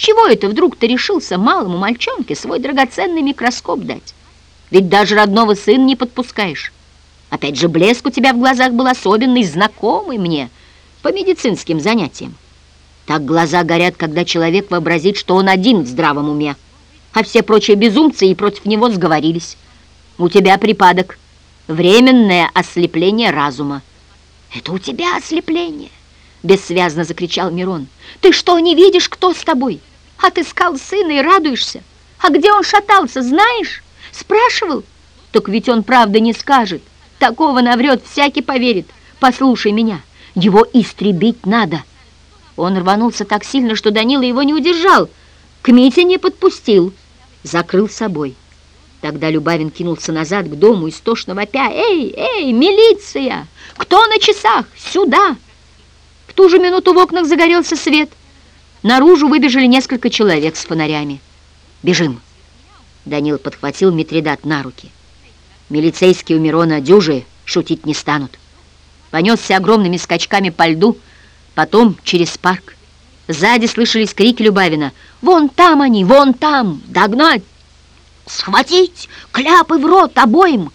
чего это вдруг ты решился малому мальчонке свой драгоценный микроскоп дать? Ведь даже родного сына не подпускаешь. Опять же, блеск у тебя в глазах был особенный, знакомый мне по медицинским занятиям. Так глаза горят, когда человек вообразит, что он один в здравом уме, а все прочие безумцы и против него сговорились. У тебя припадок, временное ослепление разума. Это у тебя ослепление, бессвязно закричал Мирон. Ты что, не видишь, кто с тобой? Отыскал сына и радуешься. А где он шатался, знаешь? Спрашивал? Так ведь он правда не скажет. Такого наврет, всякий поверит. Послушай меня, его истребить надо. Он рванулся так сильно, что Данила его не удержал. К Мите не подпустил, закрыл собой. Тогда Любавин кинулся назад к дому, истошно вопя. «Эй, эй, милиция! Кто на часах? Сюда!» В ту же минуту в окнах загорелся свет. Наружу выбежали несколько человек с фонарями. «Бежим!» Данил подхватил Митридат на руки. Милицейские у Мирона дюжи шутить не станут. Понесся огромными скачками по льду, потом через парк. Сзади слышались крики Любавина. «Вон там они, вон там! Догнать! Схватить! Кляпы в рот обоим!»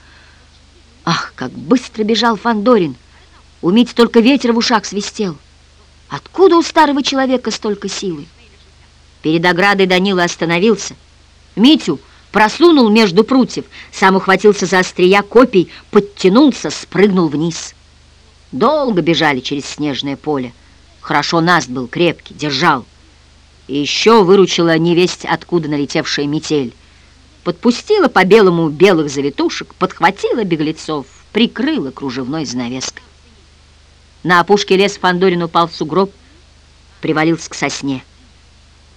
Ах, как быстро бежал Фандорин! У Мити только ветер в ушах свистел. Откуда у старого человека столько силы? Перед оградой Данила остановился. Митю просунул между прутьев, сам ухватился за острия копий, подтянулся, спрыгнул вниз. Долго бежали через снежное поле. Хорошо наст был крепкий, держал. И еще выручила невесть, откуда налетевшая метель. Подпустила по белому белых завитушек, подхватила беглецов, прикрыла кружевной занавеской. На опушке лес Фандорин упал в сугроб, привалился к сосне.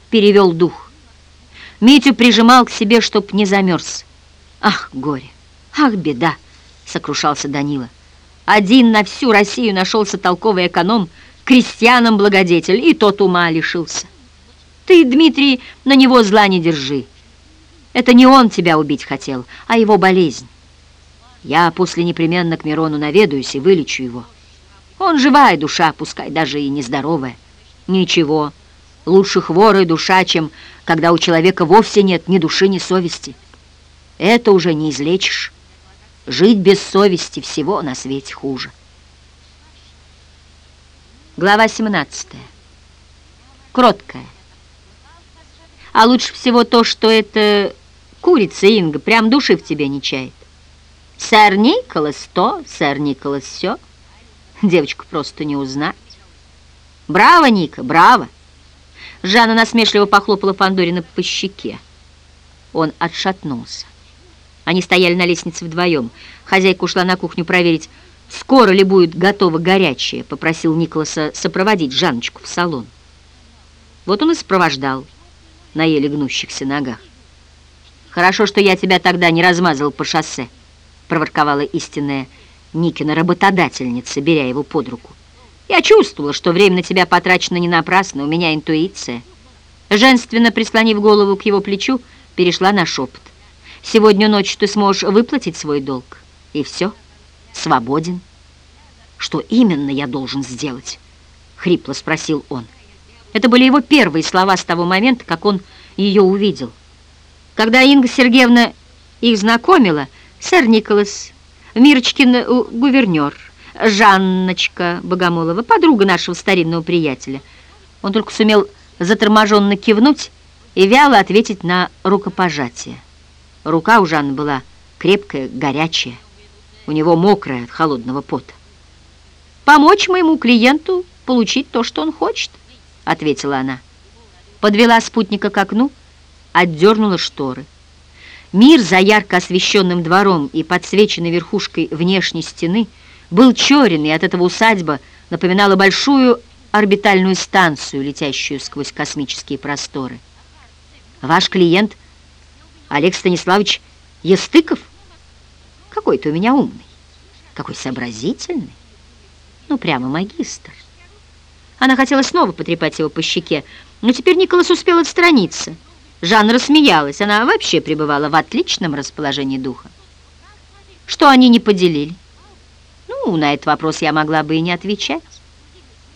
Перевел дух. Митю прижимал к себе, чтоб не замерз. Ах, горе! Ах, беда! Сокрушался Данила. Один на всю Россию нашелся толковый эконом, крестьянам благодетель, и тот ума лишился. Ты, Дмитрий, на него зла не держи. Это не он тебя убить хотел, а его болезнь. Я после непременно к Мирону наведаюсь и вылечу его. Он живая душа, пускай даже и нездоровая. Ничего, лучше хворая душа, чем когда у человека вовсе нет ни души, ни совести. Это уже не излечишь. Жить без совести всего на свете хуже. Глава 17. Кроткая. А лучше всего то, что это курица Инга прям души в тебе не чает. Сэр Николас то, сэр Николас все. Девочку просто не узнать. Браво, Ника, браво! Жанна насмешливо похлопала Фандорина по щеке. Он отшатнулся. Они стояли на лестнице вдвоем. Хозяйка ушла на кухню проверить, скоро ли будет готово горячее, попросил Николаса сопроводить Жанночку в салон. Вот он и сопровождал на еле гнущихся ногах. «Хорошо, что я тебя тогда не размазал по шоссе», проворковала истинная Никина работодательница, беря его под руку. Я чувствовала, что время на тебя потрачено не напрасно, у меня интуиция. Женственно прислонив голову к его плечу, перешла на шепот. Сегодня ночью ты сможешь выплатить свой долг. И все, свободен. Что именно я должен сделать? Хрипло спросил он. Это были его первые слова с того момента, как он ее увидел. Когда Инга Сергеевна их знакомила, сэр Николас, Мирочкин э, гувернер, Жанночка Богомолова, подруга нашего старинного приятеля. Он только сумел заторможенно кивнуть и вяло ответить на рукопожатие. Рука у Жанны была крепкая, горячая, у него мокрая от холодного пота. «Помочь моему клиенту получить то, что он хочет», — ответила она. Подвела спутника к окну, отдернула шторы. Мир за ярко освещенным двором и подсвеченной верхушкой внешней стены — был черен, и от этого усадьба напоминала большую орбитальную станцию, летящую сквозь космические просторы. Ваш клиент Олег Станиславович Естыков? Какой ты у меня умный, какой сообразительный. Ну, прямо магистр. Она хотела снова потрепать его по щеке, но теперь Николас успел отстраниться. Жанна рассмеялась, она вообще пребывала в отличном расположении духа. Что они не поделили? Ну, на этот вопрос я могла бы и не отвечать.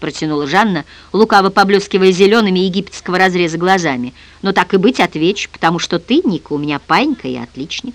протянула Жанна, лукаво поблескивая зелеными египетского разреза глазами. «Но так и быть отвечу, потому что ты, Ника, у меня панька и отличник».